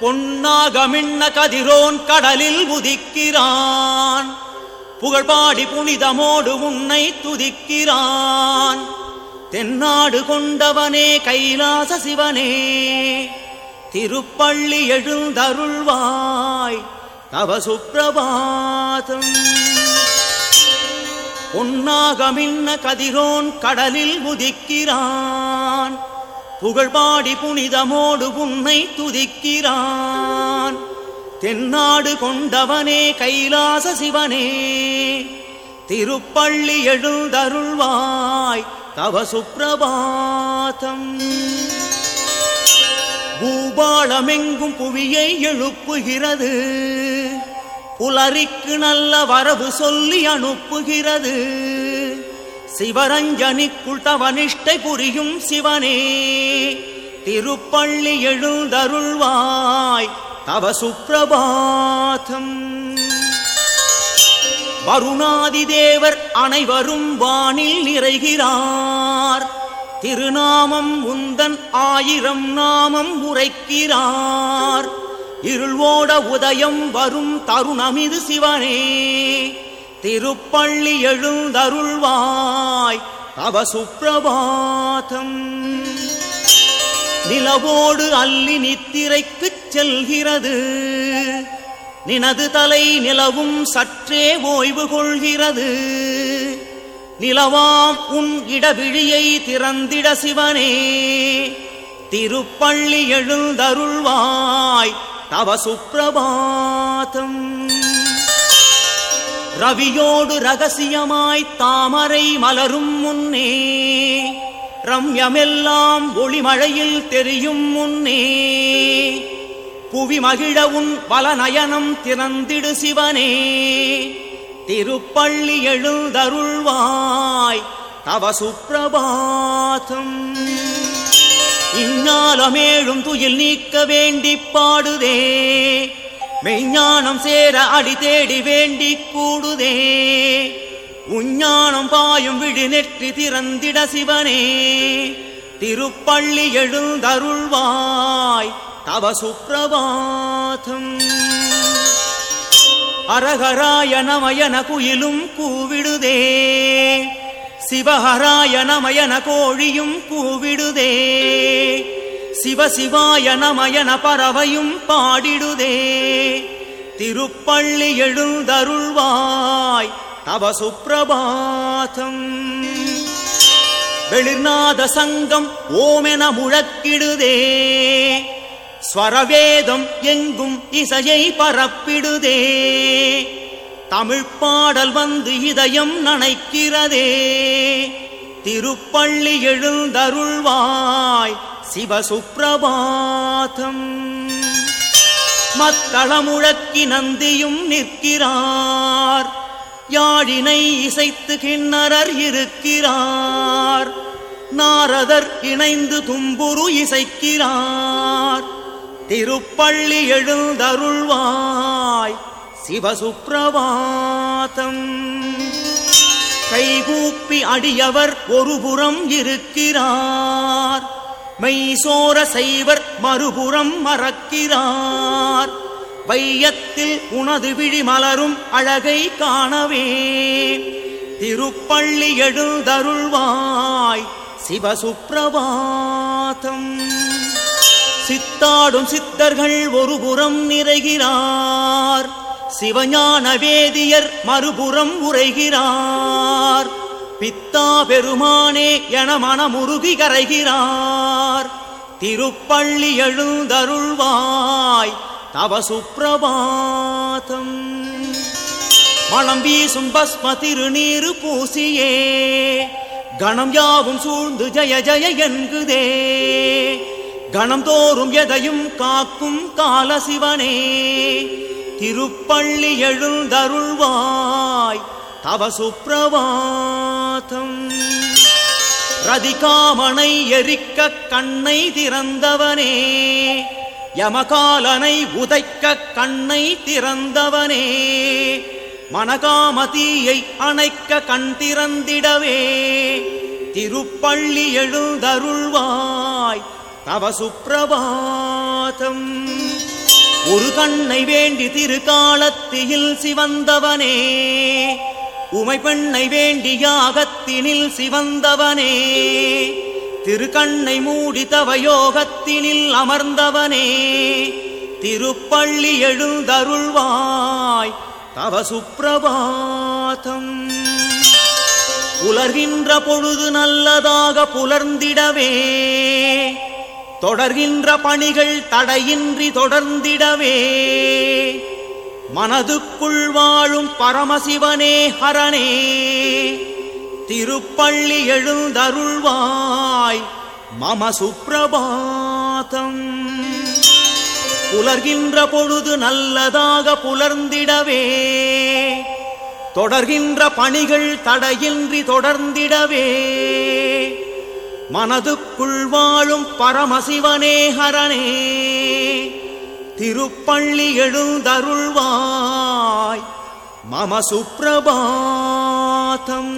பொன்னாகமின்ன கதிரோன் கடலில் உதிக்கிறான். புகழ்பாடி புனிதமோடு உன்னை துதிக்கிறான். தென்னாடு கொண்டவனே கைலாச சிவனே திருப்பள்ளி எழுந்தருள்வாய் தவ சுப்பிரபாதம் பொன்னாகமின்ன கதிரோன் கடலில் உதிக்கிறான். புகழ்பாடி புனிதமோடு உன்னை துதிக்கிறான். தென்னாடு கொண்டவனே கைலாச சிவனே திருப்பள்ளி எழுந்தருள்வாய் தவ சுப்பிரபாதம். பூபாளமெங்கும் புவியை எழுப்புகிறது புலரிக்கு நல்ல வரவு சொல்லி அனுப்புகிறது. சிவரஞ்சனிக்குள் தவனிஷ்டை புரியும் சிவனே. திருப்பள்ளி எழுந்தருள்வாய் தவ சுப்பிரபாதம். வருணாதி தேவர் அனைவரும் வானில் நிறைகிறார். திருநாமம் உந்தன் ஆயிரம் நாமம் உரைக்கிறார். இருள்வோட உதயம் வரும் தருணமிது சிவனே. திருப்பள்ளி எழுந்தருள்வாய் தவ சுப்பிரபாதம் நிலவோடு அல்லி நித்திரைக்குச் செல்கிறது. நினது தலை நிலவும் சற்றே ஓய்வு கொள்கிறது. நிலவாம் உன் இடவிழியை திறந்திட சிவனே. திருப்பள்ளி எழுந்தருள்வாய் தவ சுப்பிரபாதம் ரவியோடு ரகசியமாய் தாமரை மலரும் முன்னே ரம்யமெல்லாம் ஒளிமழையில் தெரியும் முன்னே புவி மகிழ உன் வலநயனம் திறந்திடு சிவனே திருப்பள்ளி எழுந்தருள்வாய் தவ சுப்பிரபாதம் இஞ்ஞாலமேழும் துயில் நீக்க வேண்டி பாடுதே மெய்ஞானம் சேர அடி தேடி வேண்டி கூடுதே. உஞ்ஞானம் பாயும் விழி நெற்றி திறந்திட சிவனே. திருப்பள்ளி எழுந்தருள்வாய் தவ சுப்பிரபாதம் அரகராய நமயன குயிலும் கூவிடுதே. சிவஹராய நமயன கோழியும் கூவிடுதே. சிவசிவாய நமயன பறவையும் பாடிடுதே. திருப்பள்ளி எழுந்தருள்வாய் தவ சுப்பிரபாதம் வெளிர்நாத சங்கம் ஓமென முழக்கிடுதே. ஸ்வரவேதம் எங்கும் இசையை பரப்பிடுதே. தமிழ் பாடல் வந்து இதயம் நனைக்கிறதே. திருப்பள்ளி எழுந்தருள்வாய் சிவசுப்பிரபாதம். மத்தளமுழக்கி நந்தியும் நிற்கிறார். யாழினை இசைத்து கிண்ணறர் இருக்கிறார். நாரதர் இணைந்து தும்புரு இசைக்கிறார். திருப்பள்ளி எழுந்தருள்வாய் சிவசுப்பிரபாதம். கைகூப்பி அடியவர் ஒருபுறம் இருக்கிறார். மெய்சோர செய்வர் மறுபுறம் மறக்கிறார். வையத்தில் உனது விழி மலரும் அழகை காணவே. திருப்பள்ளி எழுந்தருள்வாய் சிவசுப்பிரபாதம். சித்தாடும் சித்தர்கள் ஒருபுறம் நிறைகிறார். சிவஞான வேதியர் மறுபுறம் உரைகிறார். பித்தா பெருமானே என மனமுருகி கரைகிறார். திருப்பள்ளி எழுந்தருள்வாய் தவ சுப்பிரபாதம் மணம் வீசும் பஸ்ம திருநீரு பூசியே கணம் யாவும் சூழ்ந்து ஜய ஜய என்குதே. கணம் தோறும் எதையும் காக்கும் கால சிவனே திருப்பள்ளி எழுந்தருள்வாய் தவ சுப்பிரபாதம் ரதிகாமனை எரிக்க கண்ணை திறந்தவனே. யமகாலனை உதைக்க கண்ணை திறந்தவனே. மனகாமதியை அணைக்க கண் திறந்திடவே. திருப்பள்ளி எழுந்தருள்வாய் தவ சுப்பிரபாதம். ஒரு கண்ணை வேண்டி திருக்காலத்தியில் சிவந்தவனே. உமை பெண்ணை வேண்டியாகத்தினில் சிவந்தவனே. திருக்கண்ணை மூடி தவயோகத்தினில் அமர்ந்தவனே. திருப்பள்ளி எழுந்தருள்வாய் தவ சுப்பிரபாதம் புலர்கின்ற பொழுது நல்லதாக புலர்ந்திடவே. தொடர்கின்ற பணிகள் தடையின்றி தொடர்ந்திடவே. மனதுக்குள் வாழும் பரமசிவனே ஹரனே. திருப்பள்ளி எழுந்தருள்வாய் மம சுப்பிரபாதம் புலர்கின்ற பொழுது நல்லதாக புலர்ந்திடவே. தொடர்கின்ற பணிகள் தடையின்றி தொடர்ந்திடவே. மனதுக்குள் வாழும் பரமசிவனே ஹரனே. திருப்பள்ளி எழுந்தருள்வாய். மம சுப்பிரபாதம்